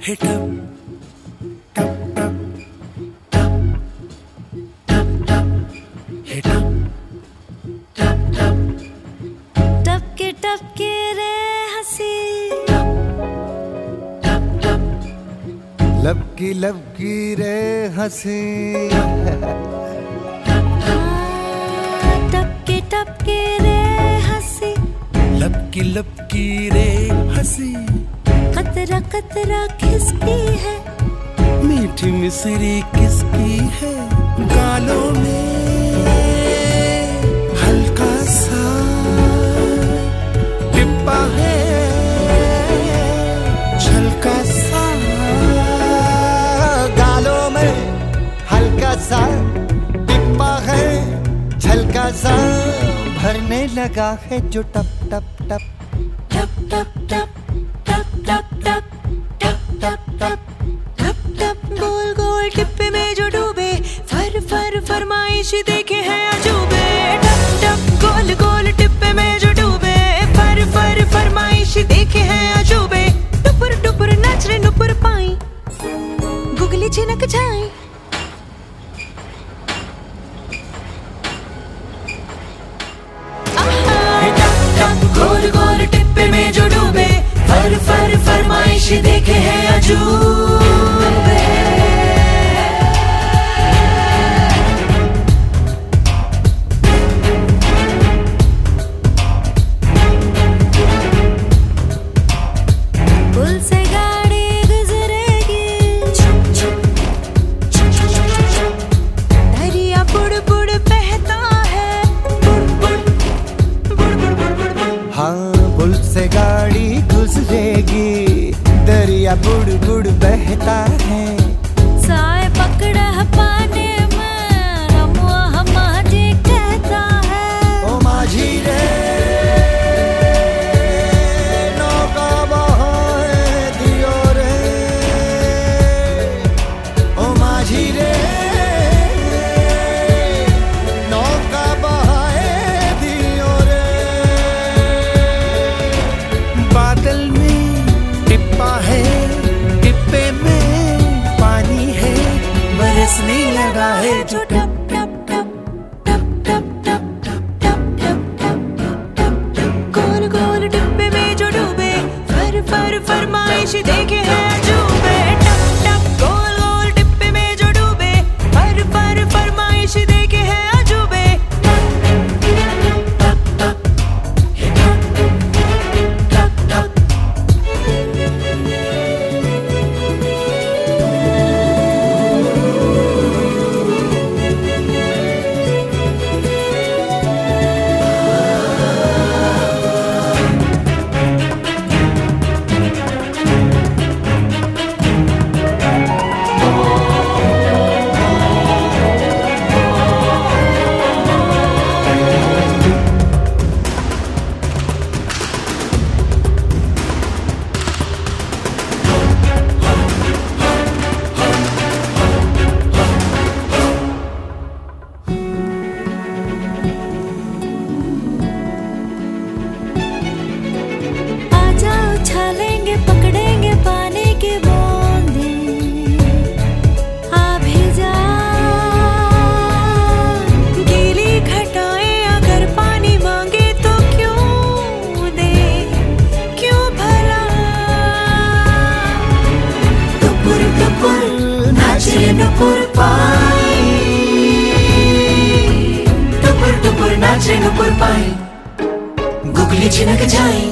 hit up. टपके रे हँसी लबकी लबकी रे हँसी टपके रे हँसी। लपकी लपकी रे हँसी। कतरा कतरा किसकी है। मीठी मिसरी किसकी है? गालों में में लगा है जो टप टप टप। में जो डूबे फर फर फरमाइशी देखे हैं अजू hey. যেন পুর পাই টুপুর টুপুর নাচে নুপুর পাই গুগলি ঝিনক যায়